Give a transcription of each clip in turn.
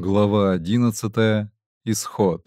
Глава 11. Исход.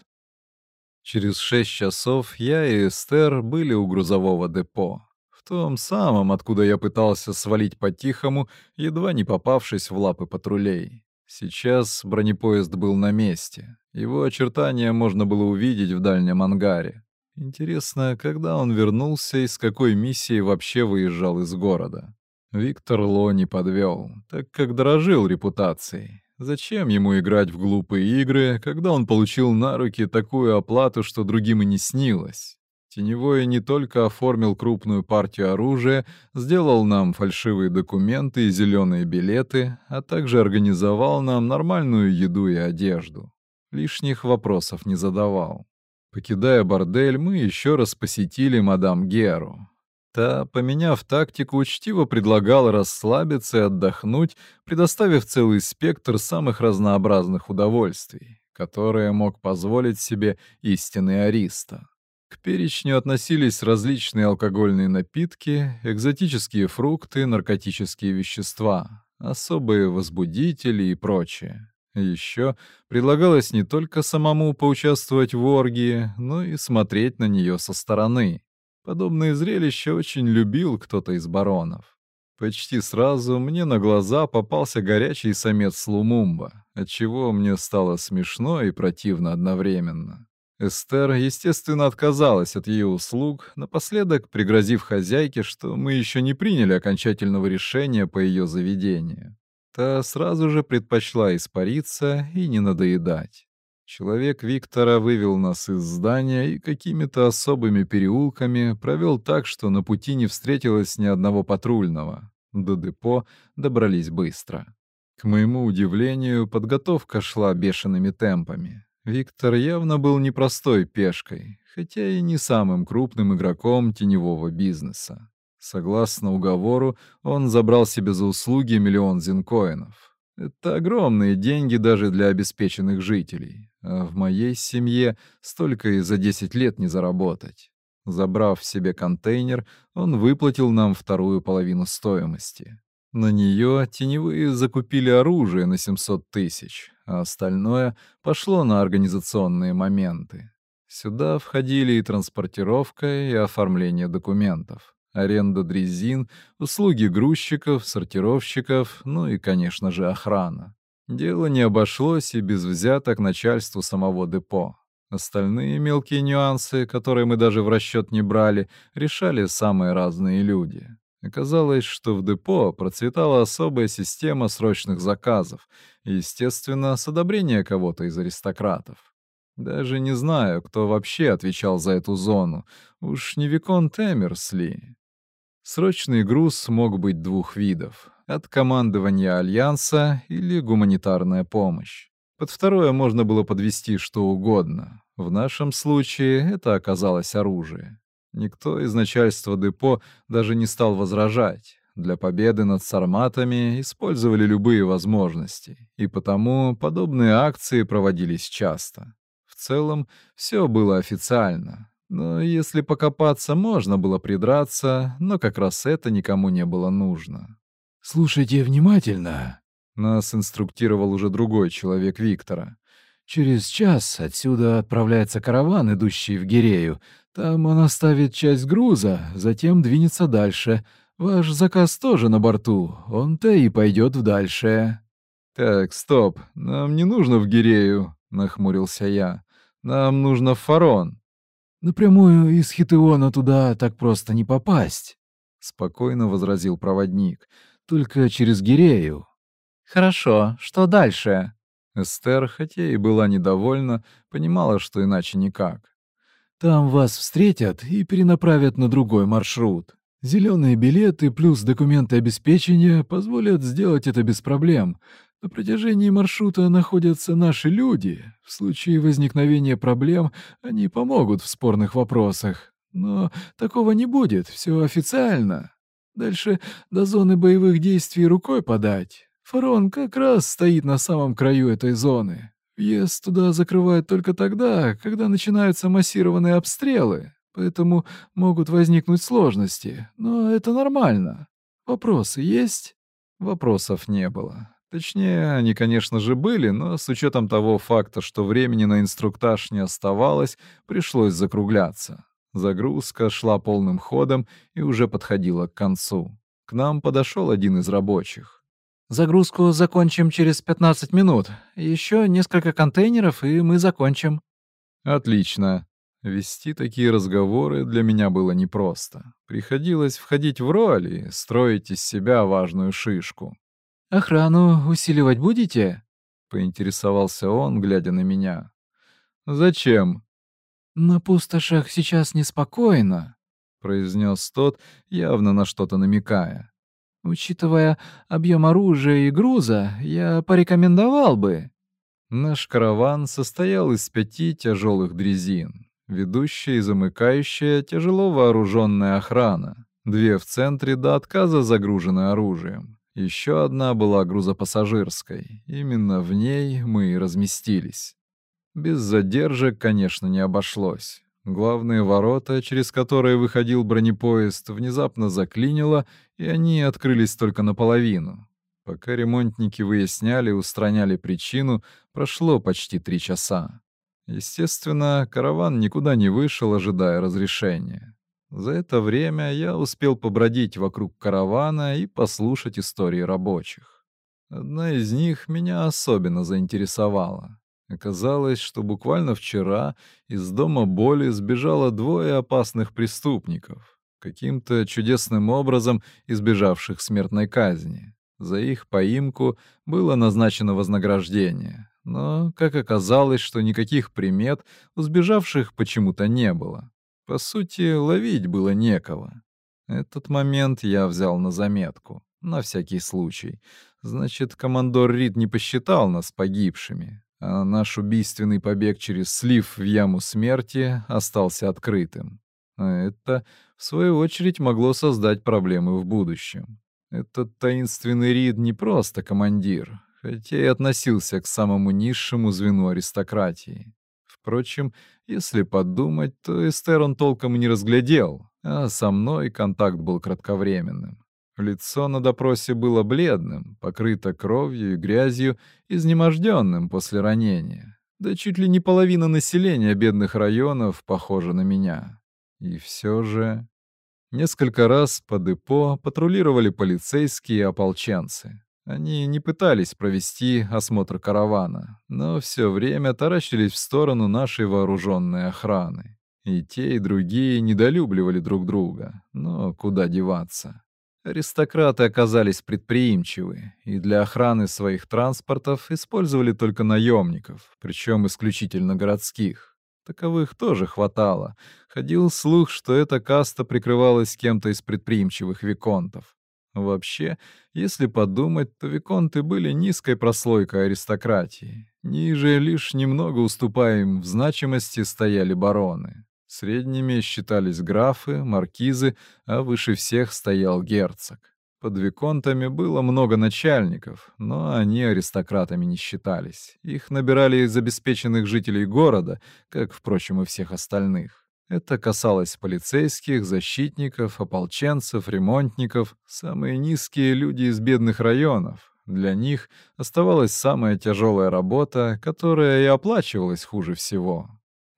Через шесть часов я и Эстер были у грузового депо. В том самом, откуда я пытался свалить по-тихому, едва не попавшись в лапы патрулей. Сейчас бронепоезд был на месте. Его очертания можно было увидеть в дальнем ангаре. Интересно, когда он вернулся и с какой миссией вообще выезжал из города. Виктор Ло не подвел, так как дорожил репутацией. Зачем ему играть в глупые игры, когда он получил на руки такую оплату, что другим и не снилось? Теневой не только оформил крупную партию оружия, сделал нам фальшивые документы и зеленые билеты, а также организовал нам нормальную еду и одежду. Лишних вопросов не задавал. Покидая бордель, мы еще раз посетили мадам Геру. Та, поменяв тактику, учтиво предлагал расслабиться и отдохнуть, предоставив целый спектр самых разнообразных удовольствий, которые мог позволить себе истинный ариста. К перечню относились различные алкогольные напитки, экзотические фрукты, наркотические вещества, особые возбудители и прочее. Еще предлагалось не только самому поучаствовать в оргии, но и смотреть на нее со стороны. Подобное зрелище очень любил кто-то из баронов. Почти сразу мне на глаза попался горячий самец Лумумба, отчего мне стало смешно и противно одновременно. Эстер, естественно, отказалась от ее услуг, напоследок пригрозив хозяйке, что мы еще не приняли окончательного решения по ее заведению. Та сразу же предпочла испариться и не надоедать. Человек Виктора вывел нас из здания и какими-то особыми переулками провел так, что на пути не встретилось ни одного патрульного. До депо добрались быстро. К моему удивлению, подготовка шла бешеными темпами. Виктор явно был непростой пешкой, хотя и не самым крупным игроком теневого бизнеса. Согласно уговору, он забрал себе за услуги миллион зинкоинов. Это огромные деньги даже для обеспеченных жителей. В моей семье столько и за 10 лет не заработать. Забрав себе контейнер, он выплатил нам вторую половину стоимости. На нее теневые закупили оружие на 700 тысяч, а остальное пошло на организационные моменты. Сюда входили и транспортировка, и оформление документов, аренда дрезин, услуги грузчиков, сортировщиков, ну и, конечно же, охрана. Дело не обошлось и без взяток начальству самого депо. Остальные мелкие нюансы, которые мы даже в расчет не брали, решали самые разные люди. Оказалось, что в депо процветала особая система срочных заказов, естественно, с одобрения кого-то из аристократов. Даже не знаю, кто вообще отвечал за эту зону. Уж не Викон Темерс? Срочный груз мог быть двух видов от командования Альянса или гуманитарная помощь. Под второе можно было подвести что угодно. В нашем случае это оказалось оружие. Никто из начальства депо даже не стал возражать. Для победы над сарматами использовали любые возможности, и потому подобные акции проводились часто. В целом, все было официально. Но если покопаться, можно было придраться, но как раз это никому не было нужно. «Слушайте внимательно», — нас инструктировал уже другой человек Виктора. «Через час отсюда отправляется караван, идущий в Гирею. Там он оставит часть груза, затем двинется дальше. Ваш заказ тоже на борту, он-то и пойдет в дальше». «Так, стоп, нам не нужно в Гирею», — нахмурился я. «Нам нужно в Фарон». «Напрямую из Хитеона туда так просто не попасть», — спокойно возразил проводник. «Проводник» только через Гирею». «Хорошо, что дальше?» Эстер, хотя и была недовольна, понимала, что иначе никак. «Там вас встретят и перенаправят на другой маршрут. Зеленые билеты плюс документы обеспечения позволят сделать это без проблем. На протяжении маршрута находятся наши люди. В случае возникновения проблем они помогут в спорных вопросах. Но такого не будет, все официально». Дальше до зоны боевых действий рукой подать. Фарон как раз стоит на самом краю этой зоны. Въезд туда закрывают только тогда, когда начинаются массированные обстрелы, поэтому могут возникнуть сложности, но это нормально. Вопросы есть? Вопросов не было. Точнее, они, конечно же, были, но с учетом того факта, что времени на инструктаж не оставалось, пришлось закругляться. Загрузка шла полным ходом и уже подходила к концу. К нам подошел один из рабочих. «Загрузку закончим через 15 минут. Еще несколько контейнеров, и мы закончим». «Отлично», Вести такие разговоры для меня было непросто. Приходилось входить в роль и строить из себя важную шишку. «Охрану усиливать будете?» — поинтересовался он, глядя на меня. «Зачем?» «На пустошах сейчас неспокойно», — произнес тот, явно на что-то намекая. «Учитывая объем оружия и груза, я порекомендовал бы». Наш караван состоял из пяти тяжелых дрезин. Ведущая и замыкающая тяжело вооруженная охрана. Две в центре до отказа загружены оружием. Еще одна была грузопассажирской. Именно в ней мы и разместились. Без задержек, конечно, не обошлось. Главные ворота, через которые выходил бронепоезд, внезапно заклинило, и они открылись только наполовину. Пока ремонтники выясняли устраняли причину, прошло почти три часа. Естественно, караван никуда не вышел, ожидая разрешения. За это время я успел побродить вокруг каравана и послушать истории рабочих. Одна из них меня особенно заинтересовала. Оказалось, что буквально вчера из дома боли сбежало двое опасных преступников, каким-то чудесным образом избежавших смертной казни. За их поимку было назначено вознаграждение, но, как оказалось, что никаких примет у сбежавших почему-то не было. По сути, ловить было некого. Этот момент я взял на заметку, на всякий случай. Значит, командор Рид не посчитал нас погибшими. Э, наш убийственный побег через слив в яму смерти остался открытым. Э, это, в свою очередь, могло создать проблемы в будущем. Этот таинственный Рид не просто командир, хотя и относился к самому низшему звену аристократии. Впрочем, если подумать, то Эстер он толком и не разглядел, а со мной контакт был кратковременным. Лицо на допросе было бледным, покрыто кровью и грязью, изнеможденным после ранения. Да чуть ли не половина населения бедных районов похожа на меня. И все же... Несколько раз по депо патрулировали полицейские и ополченцы. Они не пытались провести осмотр каравана, но все время таращились в сторону нашей вооруженной охраны. И те, и другие недолюбливали друг друга, но куда деваться. Аристократы оказались предприимчивы и для охраны своих транспортов использовали только наемников, причем исключительно городских. Таковых тоже хватало. Ходил слух, что эта каста прикрывалась кем-то из предприимчивых виконтов. Вообще, если подумать, то виконты были низкой прослойкой аристократии. Ниже лишь немного уступая им в значимости стояли бароны. Средними считались графы, маркизы, а выше всех стоял герцог. Под виконтами было много начальников, но они аристократами не считались. Их набирали из обеспеченных жителей города, как, впрочем, и всех остальных. Это касалось полицейских, защитников, ополченцев, ремонтников, самые низкие люди из бедных районов. Для них оставалась самая тяжелая работа, которая и оплачивалась хуже всего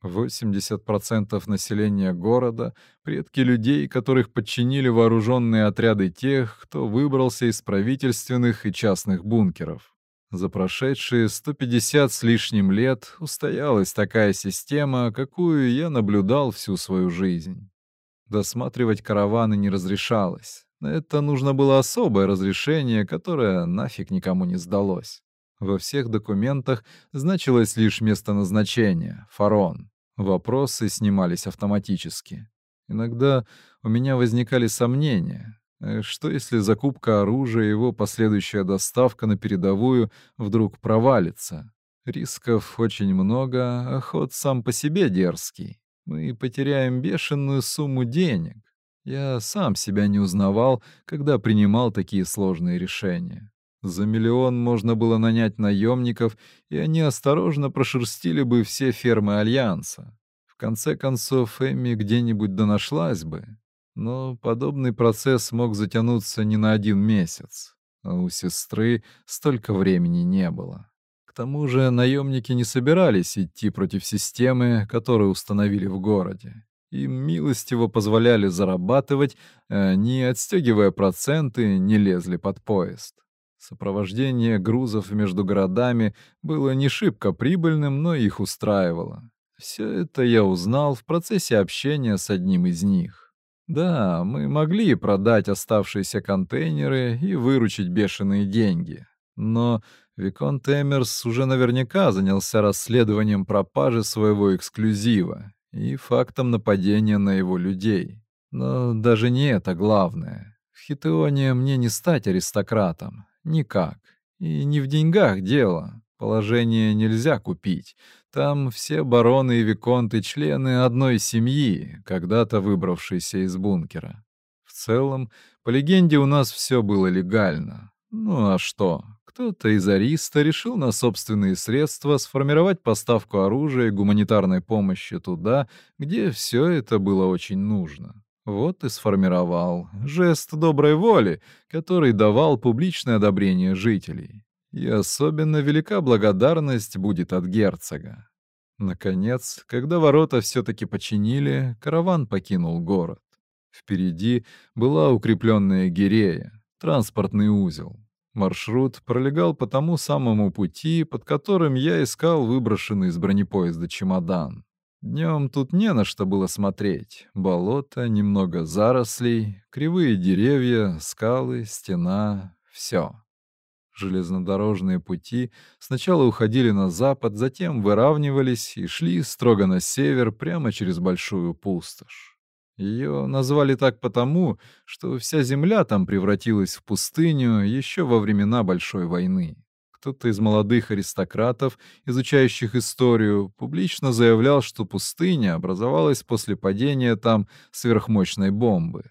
80% населения города — предки людей, которых подчинили вооруженные отряды тех, кто выбрался из правительственных и частных бункеров. За прошедшие 150 с лишним лет устоялась такая система, какую я наблюдал всю свою жизнь. Досматривать караваны не разрешалось. На это нужно было особое разрешение, которое нафиг никому не сдалось. Во всех документах значилось лишь место назначения, — фарон. Вопросы снимались автоматически. Иногда у меня возникали сомнения. Э, что если закупка оружия и его последующая доставка на передовую вдруг провалится? Рисков очень много, а ход сам по себе дерзкий. Мы потеряем бешеную сумму денег. Я сам себя не узнавал, когда принимал такие сложные решения. За миллион можно было нанять наемников, и они осторожно прошерстили бы все фермы Альянса. В конце концов, Эми где-нибудь донашлась бы. Но подобный процесс мог затянуться не на один месяц, а у сестры столько времени не было. К тому же наемники не собирались идти против системы, которую установили в городе. Им милостиво позволяли зарабатывать, а не отстегивая проценты, не лезли под поезд. Сопровождение грузов между городами было не шибко прибыльным, но их устраивало. Все это я узнал в процессе общения с одним из них. Да, мы могли продать оставшиеся контейнеры и выручить бешеные деньги. Но Викон Эмерс уже наверняка занялся расследованием пропажи своего эксклюзива и фактом нападения на его людей. Но даже не это главное. В Хитеоне мне не стать аристократом. Никак. И не в деньгах дело. Положение нельзя купить. Там все бароны и виконты — члены одной семьи, когда-то выбравшейся из бункера. В целом, по легенде, у нас все было легально. Ну а что? Кто-то из Ариста решил на собственные средства сформировать поставку оружия и гуманитарной помощи туда, где все это было очень нужно. Вот и сформировал жест доброй воли, который давал публичное одобрение жителей. И особенно велика благодарность будет от герцога. Наконец, когда ворота все-таки починили, караван покинул город. Впереди была укрепленная Гирея, транспортный узел. Маршрут пролегал по тому самому пути, под которым я искал выброшенный из бронепоезда чемодан. Днем тут не на что было смотреть. Болото, немного зарослей, кривые деревья, скалы, стена — все. Железнодорожные пути сначала уходили на запад, затем выравнивались и шли строго на север прямо через большую пустошь. Ее назвали так потому, что вся земля там превратилась в пустыню еще во времена Большой войны. Кто-то из молодых аристократов, изучающих историю, публично заявлял, что пустыня образовалась после падения там сверхмощной бомбы.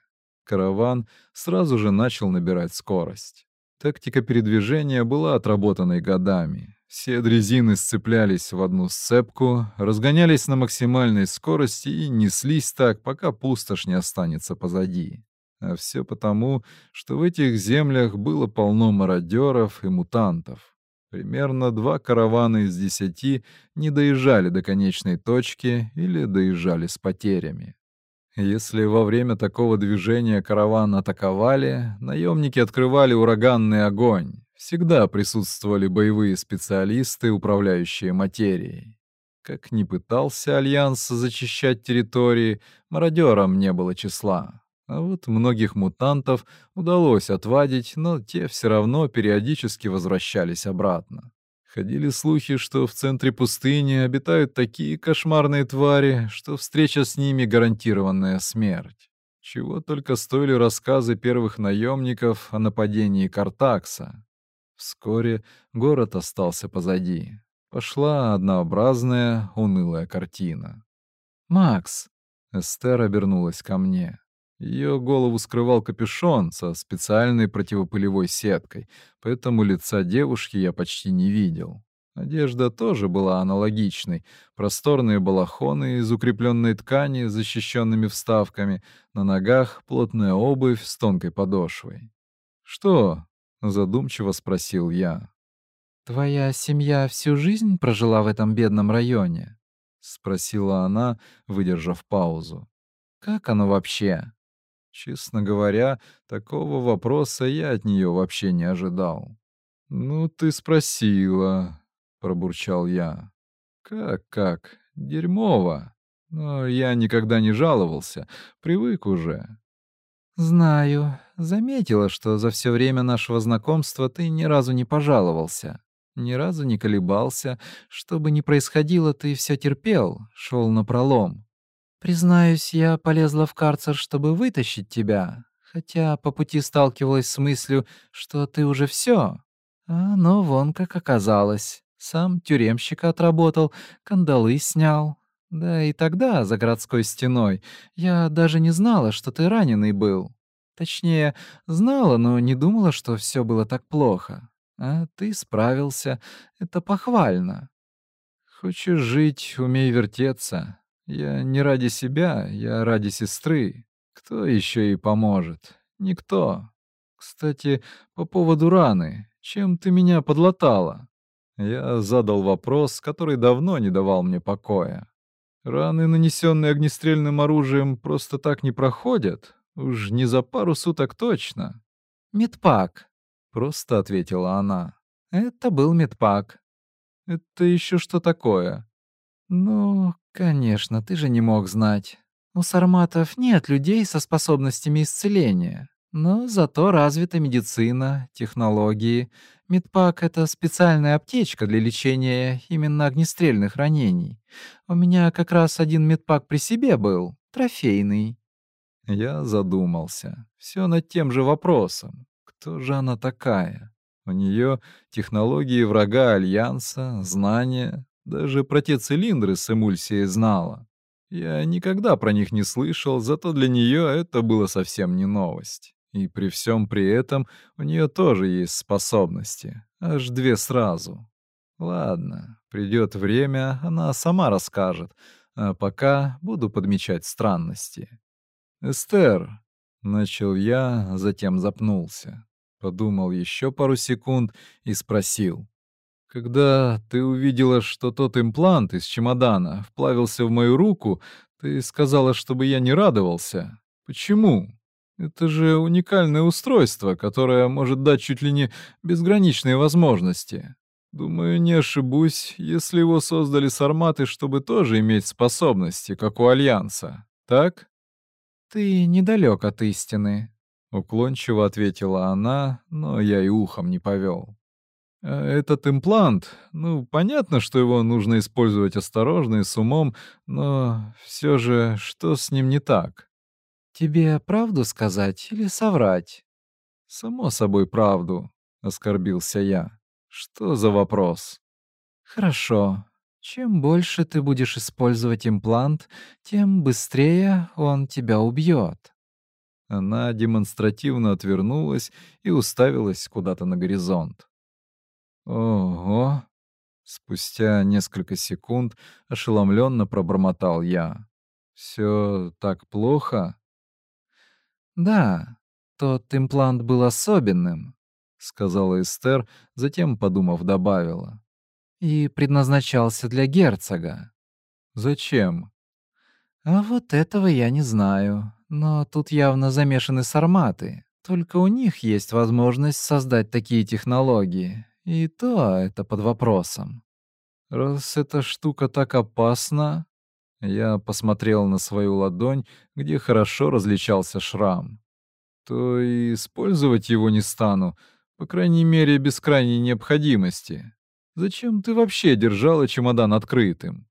Караван сразу же начал набирать скорость. Тактика передвижения была отработанной годами. Все дрезины сцеплялись в одну сцепку, разгонялись на максимальной скорости и неслись так, пока пустошь не останется позади. А все потому, что в этих землях было полно мародеров и мутантов. Примерно два каравана из десяти не доезжали до конечной точки или доезжали с потерями. Если во время такого движения караван атаковали, наемники открывали ураганный огонь. Всегда присутствовали боевые специалисты, управляющие материей. Как ни пытался Альянс зачищать территории, мародерам не было числа. А вот многих мутантов удалось отвадить, но те все равно периодически возвращались обратно. Ходили слухи, что в центре пустыни обитают такие кошмарные твари, что встреча с ними — гарантированная смерть. Чего только стоили рассказы первых наемников о нападении Картакса. Вскоре город остался позади. Пошла однообразная, унылая картина. «Макс!» — Эстер обернулась ко мне. Ее голову скрывал капюшон со специальной противопылевой сеткой, поэтому лица девушки я почти не видел. Одежда тоже была аналогичной. Просторные балахоны из укрепленной ткани с защищенными вставками, на ногах плотная обувь с тонкой подошвой. «Что?» — задумчиво спросил я. «Твоя семья всю жизнь прожила в этом бедном районе?» — спросила она, выдержав паузу. «Как оно вообще?» Честно говоря, такого вопроса я от нее вообще не ожидал. «Ну, ты спросила», — пробурчал я. «Как, как? Дерьмово. Но я никогда не жаловался. Привык уже». «Знаю. Заметила, что за все время нашего знакомства ты ни разу не пожаловался. Ни разу не колебался. Что бы ни происходило, ты все терпел, шел напролом. Признаюсь, я полезла в карцер, чтобы вытащить тебя, хотя по пути сталкивалась с мыслью, что ты уже все. А, но вон как оказалось. Сам тюремщика отработал, кандалы снял. Да и тогда, за городской стеной, я даже не знала, что ты раненый был. Точнее, знала, но не думала, что все было так плохо. А ты справился. Это похвально. Хочешь жить, умей вертеться. Я не ради себя, я ради сестры. Кто еще и поможет? Никто. Кстати, по поводу раны. Чем ты меня подлатала? Я задал вопрос, который давно не давал мне покоя. Раны, нанесенные огнестрельным оружием, просто так не проходят. Уж не за пару суток точно. «Медпак», — просто ответила она. «Это был медпак». «Это еще что такое?» Ну, конечно, ты же не мог знать. У сарматов нет людей со способностями исцеления. Но зато развита медицина, технологии. Медпак — это специальная аптечка для лечения именно огнестрельных ранений. У меня как раз один медпак при себе был, трофейный. Я задумался. Все над тем же вопросом. Кто же она такая? У нее технологии врага Альянса, знания, даже про те цилиндры с эмульсией знала. Я никогда про них не слышал, зато для нее это было совсем не новость. И при всем при этом у нее тоже есть способности. Аж две сразу. Ладно, придет время, она сама расскажет. А пока буду подмечать странности. «Эстер!» — начал я, затем запнулся. Подумал еще пару секунд и спросил. Когда ты увидела, что тот имплант из чемодана вплавился в мою руку, ты сказала, чтобы я не радовался. Почему? Это же уникальное устройство, которое может дать чуть ли не безграничные возможности. Думаю, не ошибусь, если его создали сарматы, чтобы тоже иметь способности, как у Альянса. Так? Ты недалек от истины, — уклончиво ответила она, но я и ухом не повел. Э, этот имплант, ну, понятно, что его нужно использовать осторожно и с умом, но все же что с ним не так? Тебе правду сказать или соврать? Само собой правду, оскорбился я. Что за вопрос? Хорошо. Чем больше ты будешь использовать имплант, тем быстрее он тебя убьет. Она демонстративно отвернулась и уставилась куда-то на горизонт. «Ого!» Спустя несколько секунд ошеломленно пробормотал я. «Все так плохо?» «Да, тот имплант был особенным», — сказала Эстер, затем, подумав, добавила. «И предназначался для герцога». «Зачем?» «А вот этого я не знаю, но тут явно замешаны сарматы. Только у них есть возможность создать такие технологии, и то это под вопросом. Раз эта штука так опасна, я посмотрел на свою ладонь, где хорошо различался шрам, то и использовать его не стану, по крайней мере, без крайней необходимости. Зачем ты вообще держала чемодан открытым?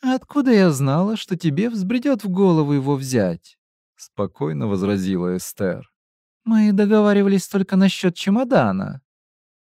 Откуда я знала, что тебе взбредет в голову его взять? спокойно возразила Эстер. Мы договаривались только насчет чемодана.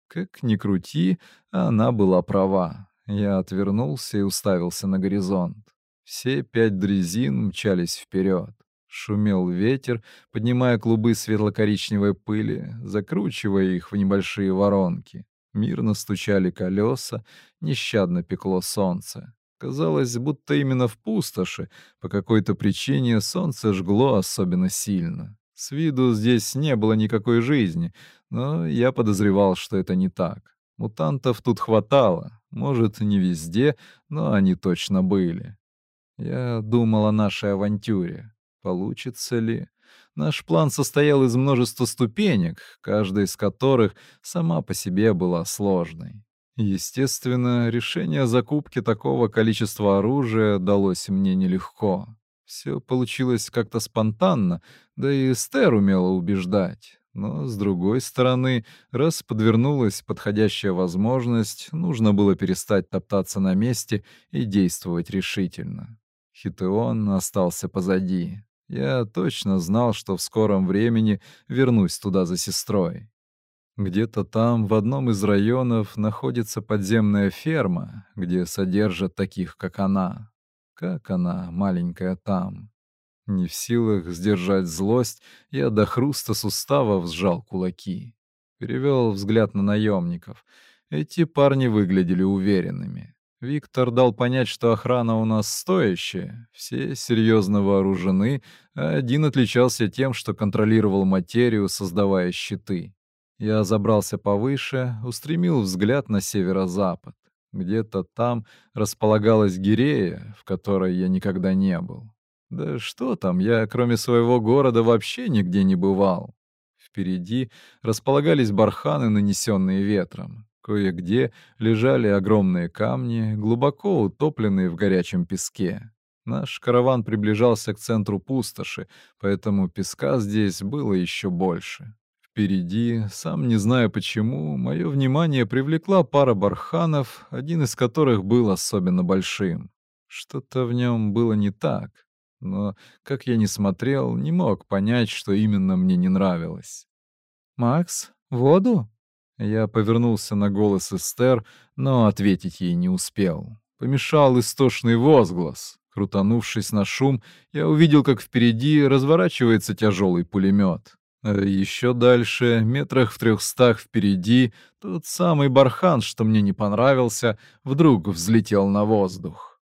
Как ни крути, она была права. Я отвернулся и уставился на горизонт. Все пять дрезин мчались вперед. Шумел ветер, поднимая клубы светло-коричневой пыли, закручивая их в небольшие воронки. Мирно стучали колеса, нещадно пекло солнце. Казалось, будто именно в пустоши по какой-то причине солнце жгло особенно сильно. С виду здесь не было никакой жизни, но я подозревал, что это не так. Мутантов тут хватало, может, не везде, но они точно были. Я думал о нашей авантюре. Получится ли? Наш план состоял из множества ступенек, каждая из которых сама по себе была сложной. Естественно, решение закупки такого количества оружия далось мне нелегко. Все получилось как-то спонтанно, да и Эстер умела убеждать. Но, с другой стороны, раз подвернулась подходящая возможность, нужно было перестать топтаться на месте и действовать решительно. Хитеон остался позади. Я точно знал, что в скором времени вернусь туда за сестрой. Где-то там, в одном из районов, находится подземная ферма, где содержат таких, как она как она, маленькая там. Не в силах сдержать злость, я до хруста суставов сжал кулаки. Перевел взгляд на наемников. Эти парни выглядели уверенными. Виктор дал понять, что охрана у нас стоящая, все серьезно вооружены, а один отличался тем, что контролировал материю, создавая щиты. Я забрался повыше, устремил взгляд на северо-запад. Где-то там располагалась Гирея, в которой я никогда не был. Да что там, я кроме своего города вообще нигде не бывал. Впереди располагались барханы, нанесенные ветром. Кое-где лежали огромные камни, глубоко утопленные в горячем песке. Наш караван приближался к центру пустоши, поэтому песка здесь было еще больше впереди, сам не зная почему, мое внимание привлекла пара барханов, один из которых был особенно большим. Что-то в нем было не так, но, как я не смотрел, не мог понять, что именно мне не нравилось. «Макс, воду?» Я повернулся на голос Эстер, но ответить ей не успел. Помешал истошный возглас. Крутанувшись на шум, я увидел, как впереди разворачивается тяжелый пулемет. Еще дальше, метрах в трехстах впереди, тот самый бархан, что мне не понравился, вдруг взлетел на воздух.